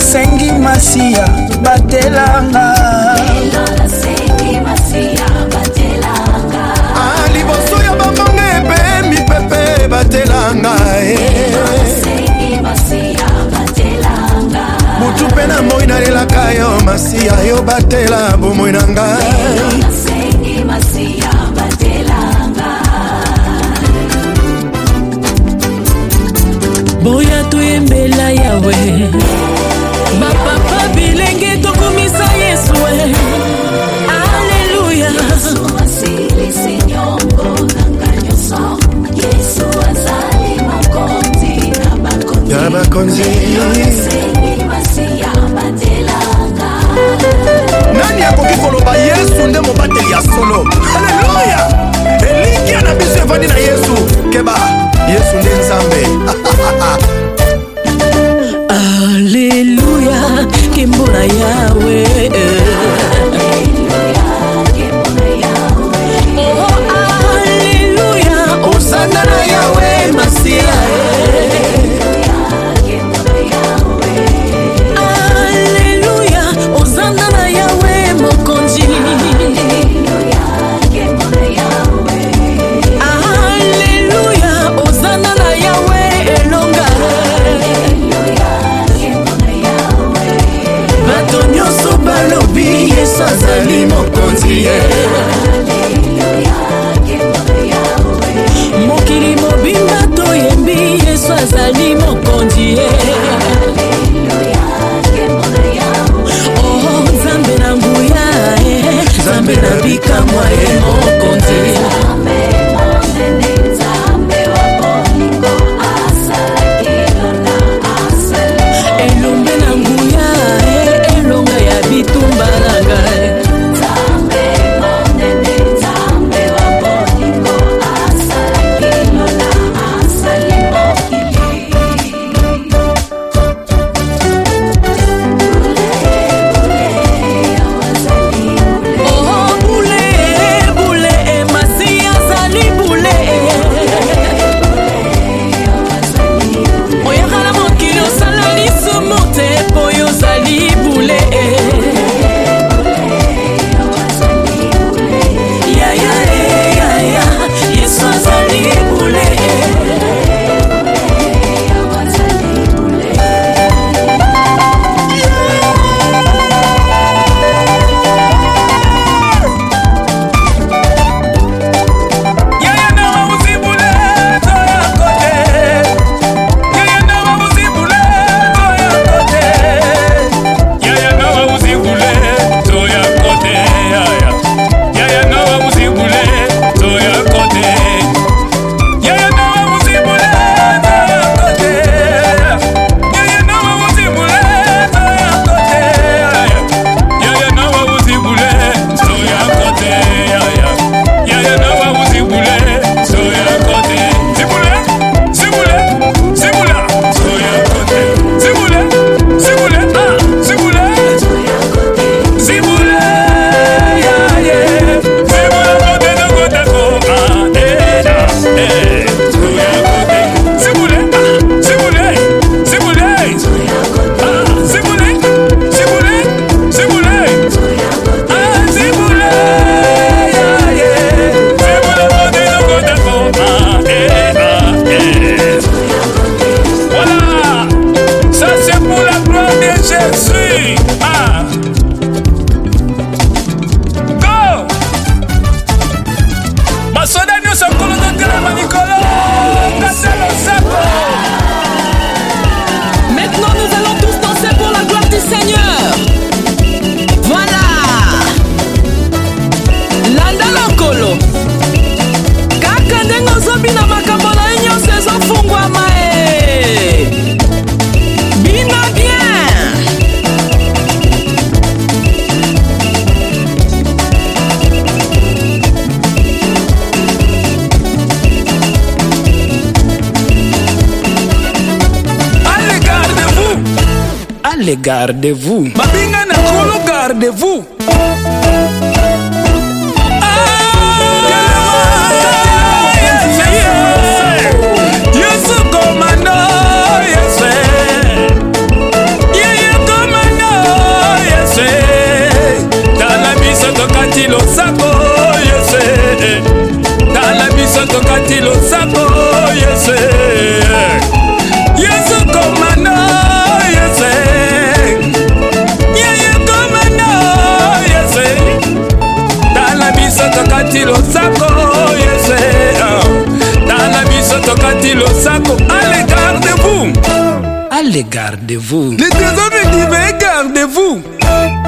nasengi masiya batelanga ah, liboso ya bamonga epe mipepe batelanga butu eh. mpe na moi nalelaka yo masiya yo batela bomoi na ngai boya toyembela yawe bapapa bilenge tokumisa yesu eh. aleluya ya bakonzi nani akoki koloba yesu nde mobateli ya solo aleluya elikya na biso evandi na yesu Amor. les gardez-vous babinga na kolo gardez-vous les gardez-vous. Les trésors disent, mais gardez-vous.